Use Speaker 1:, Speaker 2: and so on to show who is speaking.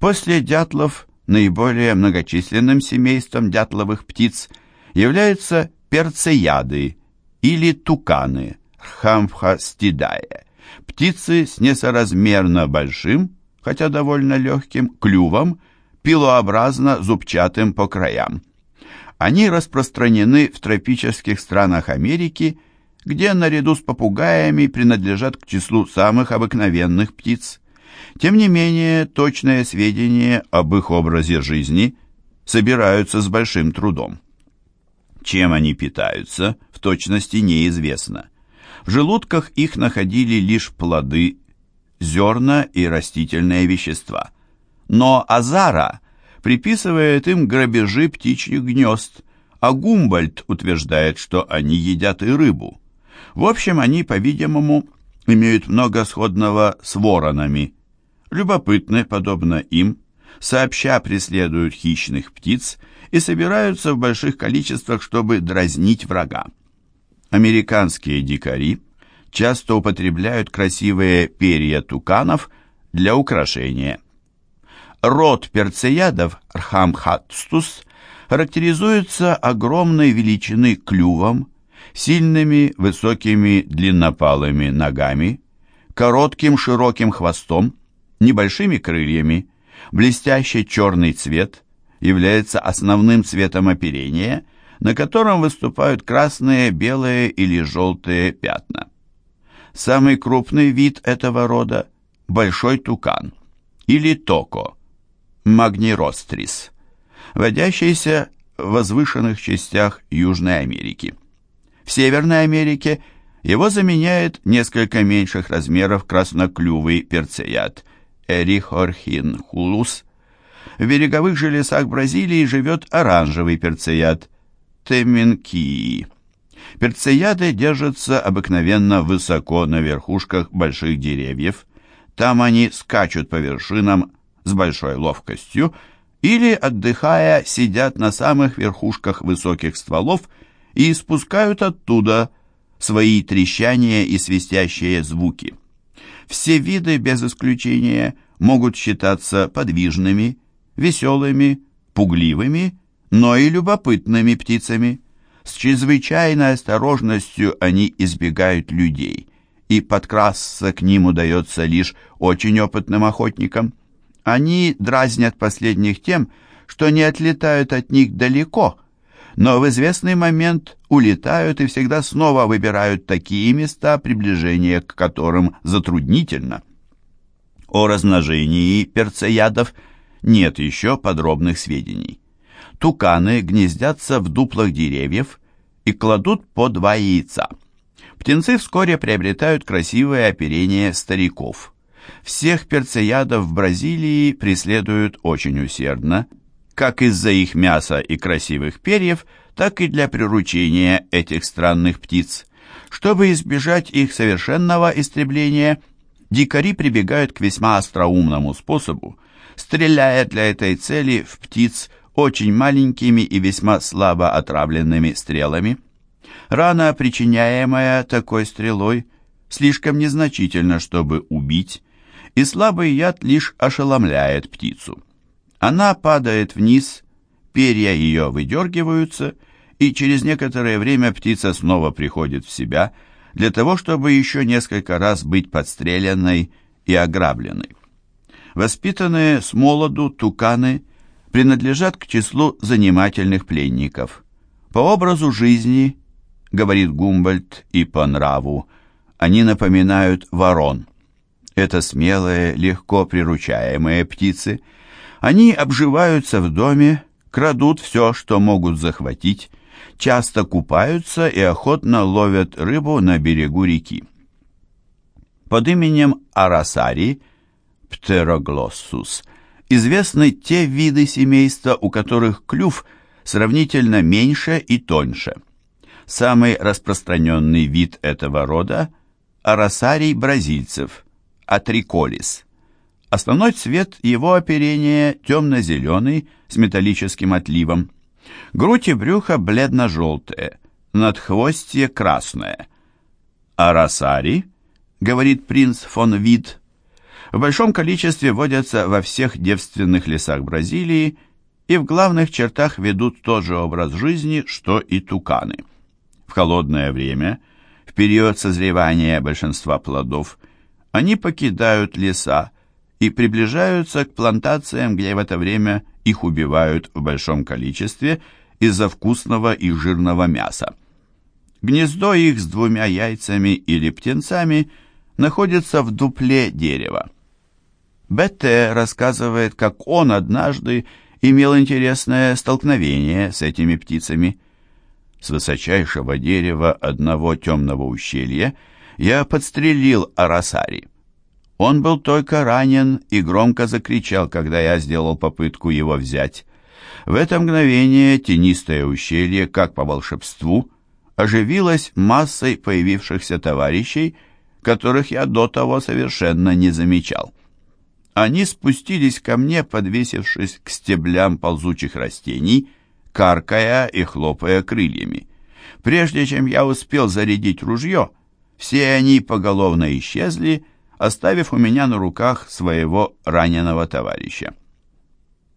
Speaker 1: После дятлов наиболее многочисленным семейством дятловых птиц являются перцеяды или туканы Рхамфхастидае, птицы с несоразмерно большим, хотя довольно легким, клювом, пилообразно зубчатым по краям. Они распространены в тропических странах Америки, где наряду с попугаями принадлежат к числу самых обыкновенных птиц. Тем не менее, точные сведения об их образе жизни собираются с большим трудом. Чем они питаются, в точности неизвестно. В желудках их находили лишь плоды, зерна и растительные вещества. Но Азара приписывает им грабежи птичьих гнезд, а Гумбольд утверждает, что они едят и рыбу. В общем, они, по-видимому, имеют много сходного с воронами. Любопытны, подобно им, сообща преследуют хищных птиц и собираются в больших количествах, чтобы дразнить врага. Американские дикари часто употребляют красивые перья туканов для украшения. Род перцеядов Рхамхатстус характеризуется огромной величины клювом, сильными высокими длиннопалыми ногами, коротким широким хвостом, небольшими крыльями, блестящий черный цвет является основным цветом оперения, на котором выступают красные, белые или желтые пятна. Самый крупный вид этого рода – большой тукан или токо – магнирострис, водящийся в возвышенных частях Южной Америки. В Северной Америке его заменяет несколько меньших размеров красноклювый перцеят Эрихорхин хулус. В береговых же лесах Бразилии живет оранжевый перцеят Теминкии. Перцеяды держатся обыкновенно высоко на верхушках больших деревьев. Там они скачут по вершинам с большой ловкостью или, отдыхая, сидят на самых верхушках высоких стволов и испускают оттуда свои трещания и свистящие звуки. Все виды, без исключения, могут считаться подвижными, веселыми, пугливыми, но и любопытными птицами. С чрезвычайной осторожностью они избегают людей, и подкрасться к ним удается лишь очень опытным охотникам. Они дразнят последних тем, что не отлетают от них далеко, но в известный момент улетают и всегда снова выбирают такие места, приближение к которым затруднительно. О размножении перцеядов нет еще подробных сведений. Туканы гнездятся в дуплах деревьев и кладут по два яйца. Птенцы вскоре приобретают красивое оперение стариков – всех перцеядов в Бразилии преследуют очень усердно, как из-за их мяса и красивых перьев, так и для приручения этих странных птиц. Чтобы избежать их совершенного истребления, дикари прибегают к весьма остроумному способу, стреляя для этой цели в птиц очень маленькими и весьма слабо отравленными стрелами. Рана, причиняемая такой стрелой, слишком незначительна, чтобы убить, и слабый яд лишь ошеломляет птицу. Она падает вниз, перья ее выдергиваются, и через некоторое время птица снова приходит в себя для того, чтобы еще несколько раз быть подстреленной и ограбленной. Воспитанные с молоду туканы принадлежат к числу занимательных пленников. По образу жизни, говорит Гумбольд, и по нраву, они напоминают ворон – это смелые, легко приручаемые птицы. Они обживаются в доме, крадут все, что могут захватить, часто купаются и охотно ловят рыбу на берегу реки. Под именем Арасари, Птероглоссус, известны те виды семейства, у которых клюв сравнительно меньше и тоньше. Самый распространенный вид этого рода – Арасарий бразильцев – атриколис. Основной цвет его оперения темно-зеленый с металлическим отливом. Грудь и брюхо бледно-желтые, надхвостье красное. А Росари, говорит принц фон Вид, В большом количестве водятся во всех девственных лесах Бразилии и в главных чертах ведут тот же образ жизни, что и туканы. В холодное время, в период созревания большинства плодов, они покидают леса и приближаются к плантациям, где в это время их убивают в большом количестве из-за вкусного и жирного мяса. Гнездо их с двумя яйцами или птенцами находится в дупле дерева. Бетте рассказывает, как он однажды имел интересное столкновение с этими птицами. С высочайшего дерева одного темного ущелья я подстрелил Арасари. Он был только ранен и громко закричал, когда я сделал попытку его взять. В это мгновение тенистое ущелье, как по волшебству, оживилось массой появившихся товарищей, которых я до того совершенно не замечал. Они спустились ко мне, подвесившись к стеблям ползучих растений, каркая и хлопая крыльями. Прежде чем я успел зарядить ружье, все они поголовно исчезли, оставив у меня на руках своего раненого товарища.